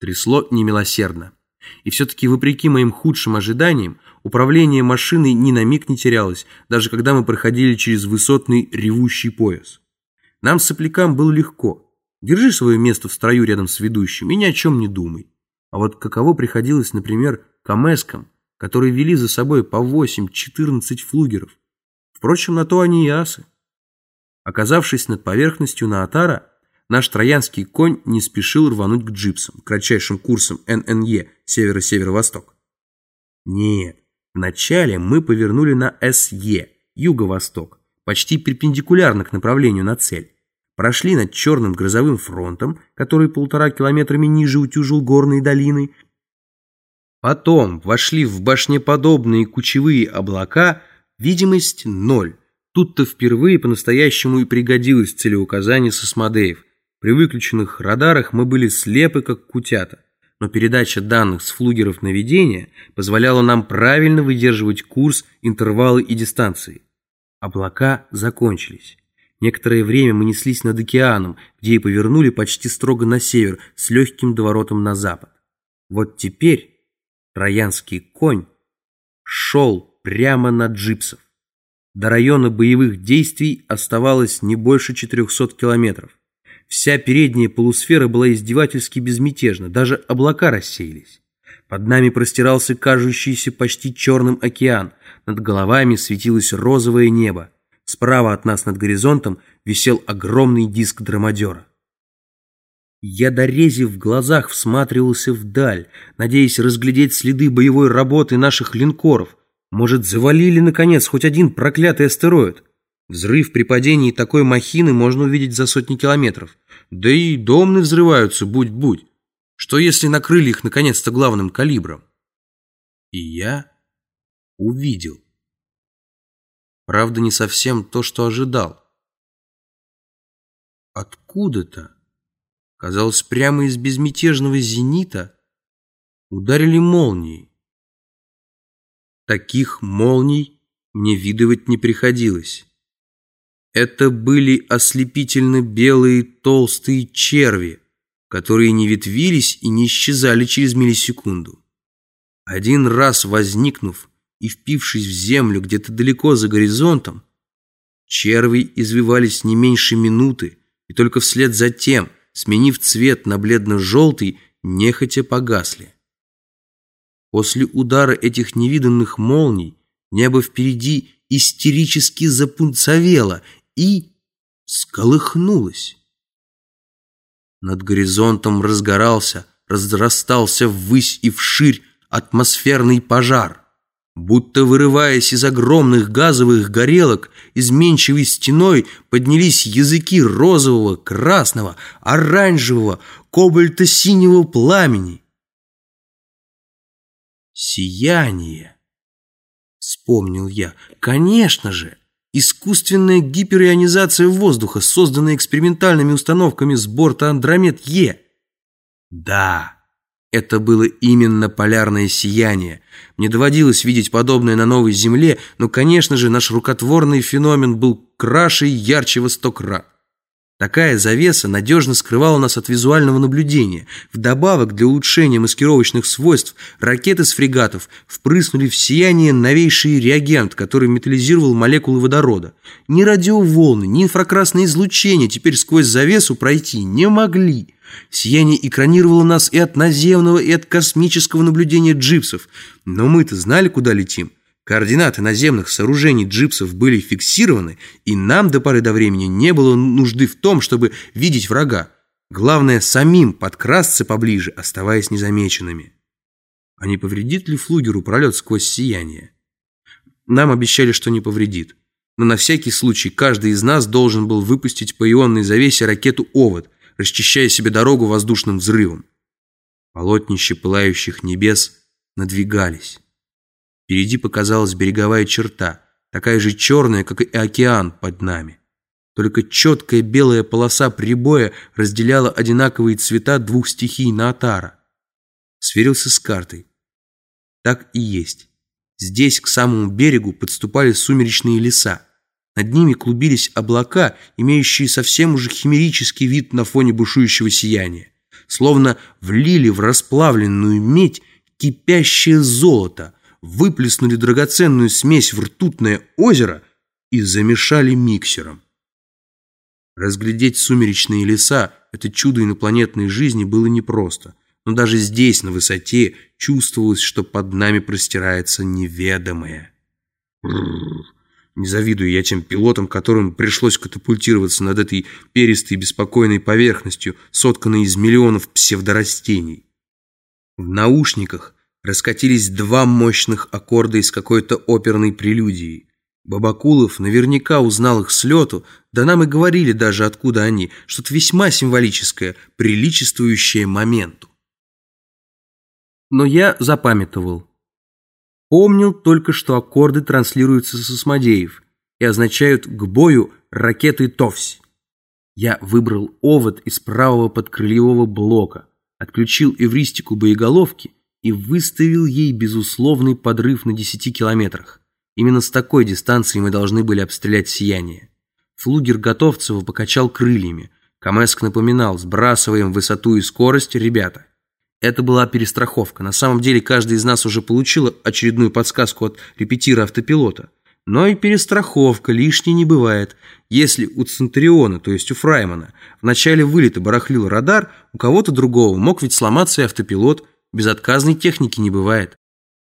Трясло немилосердно. И все-таки, вопреки моим худшим ожиданиям, управление машиной ни на миг не терялось, даже когда мы проходили через высотный ревущий пояс. Нам, соплякам, было легко. Держи свое место в строю рядом с ведущим и ни о чем не думай. А вот каково приходилось, например, камескам, которые вели за собой по 8-14 флугеров. Впрочем, на то они и асы. Оказавшись над поверхностью Наатара, наш троянский конь не спешил рвануть к джипсам, кратчайшим курсом ННЕ северо-северо-восток. Нет, вначале мы повернули на СЕ, юго-восток, почти перпендикулярно к направлению на цель. Прошли над черным грозовым фронтом, который полтора километрами ниже утюжил горные долины. Потом вошли в башнеподобные кучевые облака, видимость ноль. Тут-то впервые по-настоящему и пригодилось целеуказание Сосмодеев. При выключенных радарах мы были слепы, как кутята, но передача данных с флугеров наведения позволяла нам правильно выдерживать курс, интервалы и дистанции. Облака закончились. Некоторое время мы неслись над океаном, где и повернули почти строго на север, с легким доворотом на запад. Вот теперь троянский конь шел прямо на джипсов. До района боевых действий оставалось не больше 400 километров. Вся передняя полусфера была издевательски безмятежна, даже облака рассеялись. Под нами простирался кажущийся почти черным океан, над головами светилось розовое небо. Справа от нас над горизонтом висел огромный диск драмадера. Я до рези в глазах всматривался вдаль, надеясь разглядеть следы боевой работы наших линкоров. Может, завалили, наконец, хоть один проклятый астероид? Взрыв при падении такой махины можно увидеть за сотни километров. Да и домны взрываются, будь-будь. Что если накрыли их наконец-то главным калибром? И я увидел. Правда, не совсем то, что ожидал. Откуда-то, казалось, прямо из безмятежного зенита, ударили молнии. Таких молний мне видывать не приходилось. Это были ослепительно белые толстые черви, которые не ветвились и не исчезали через миллисекунду. Один раз возникнув и впившись в землю где-то далеко за горизонтом, черви извивались не меньше минуты, и только вслед за тем, сменив цвет на бледно-желтый, нехотя погасли. После удара этих невиданных молний небо впереди истерически запунцовело и сколыхнулось. Над горизонтом разгорался, разрастался ввысь и вширь атмосферный пожар. Будто вырываясь из огромных газовых горелок, изменчивой стеной поднялись языки розового, красного, оранжевого, кобальто-синего пламени. «Сияние!» — вспомнил я. «Конечно же! Искусственная гиперионизация воздуха, созданная экспериментальными установками с борта Андромед-Е!» «Да!» Это было именно полярное сияние. Мне доводилось видеть подобное на новой Земле, но, конечно же, наш рукотворный феномен был краше и ярче во сто крат. Такая завеса надежно скрывала нас от визуального наблюдения. Вдобавок, для улучшения маскировочных свойств, ракеты с фрегатов впрыснули в сияние новейший реагент, который металлизировал молекулы водорода. Ни радиоволны, ни инфракрасное излучение теперь сквозь завесу пройти не могли. Сияние экранировало нас и от наземного, и от космического наблюдения джипсов. Но мы-то знали, куда летим. Координаты наземных сооружений джипсов были фиксированы, и нам до поры до времени не было нужды в том, чтобы видеть врага. Главное, самим подкрасться поближе, оставаясь незамеченными. А не повредит ли флугеру пролет сквозь сияние? Нам обещали, что не повредит. Но на всякий случай каждый из нас должен был выпустить по ионной завесе ракету «Овод», расчищая себе дорогу воздушным взрывом. Полотнища пылающих небес надвигались. Впереди показалась береговая черта, такая же черная, как и океан под нами. Только четкая белая полоса прибоя разделяла одинаковые цвета двух стихий Наатара. Сверился с картой. Так и есть. Здесь к самому берегу подступали сумеречные леса. Над ними клубились облака, имеющие совсем уже химерический вид на фоне бушующего сияния. словно влили в расплавленную медь кипящее золото, выплеснули драгоценную смесь в ртутное озеро и замешали миксером. Разглядеть сумеречные леса, это чудо инопланетной жизни, было непросто. Но даже здесь, на высоте, чувствовалось, что под нами простирается неведомое. Не завидую я тем пилотам, которым пришлось катапультироваться над этой перистой беспокойной поверхностью, сотканной из миллионов псевдорастений. В наушниках раскатились два мощных аккорда из какой-то оперной прелюдии. Бабакулов наверняка узнал их с лету, да нам и говорили даже, откуда они, что-то весьма символическое, приличествующее моменту. Но я запамятовал. Помнил только, что аккорды транслируются с осмодеев и означают «к бою ракеты ТОВСь». Я выбрал овод из правого подкрыльевого блока, отключил эвристику боеголовки и выставил ей безусловный подрыв на 10 километрах. Именно с такой дистанции мы должны были обстрелять сияние. Флугер Готовцева покачал крыльями. Камеск напоминал, сбрасываем высоту и скорость, ребята. Это была перестраховка. На самом деле каждый из нас уже получил очередную подсказку от репетира автопилота. Но и перестраховка лишней не бывает. Если у Центуриона, то есть у Фраймана, в начале вылета барахлил радар, у кого-то другого мог ведь сломаться и автопилот. Безотказной техники не бывает.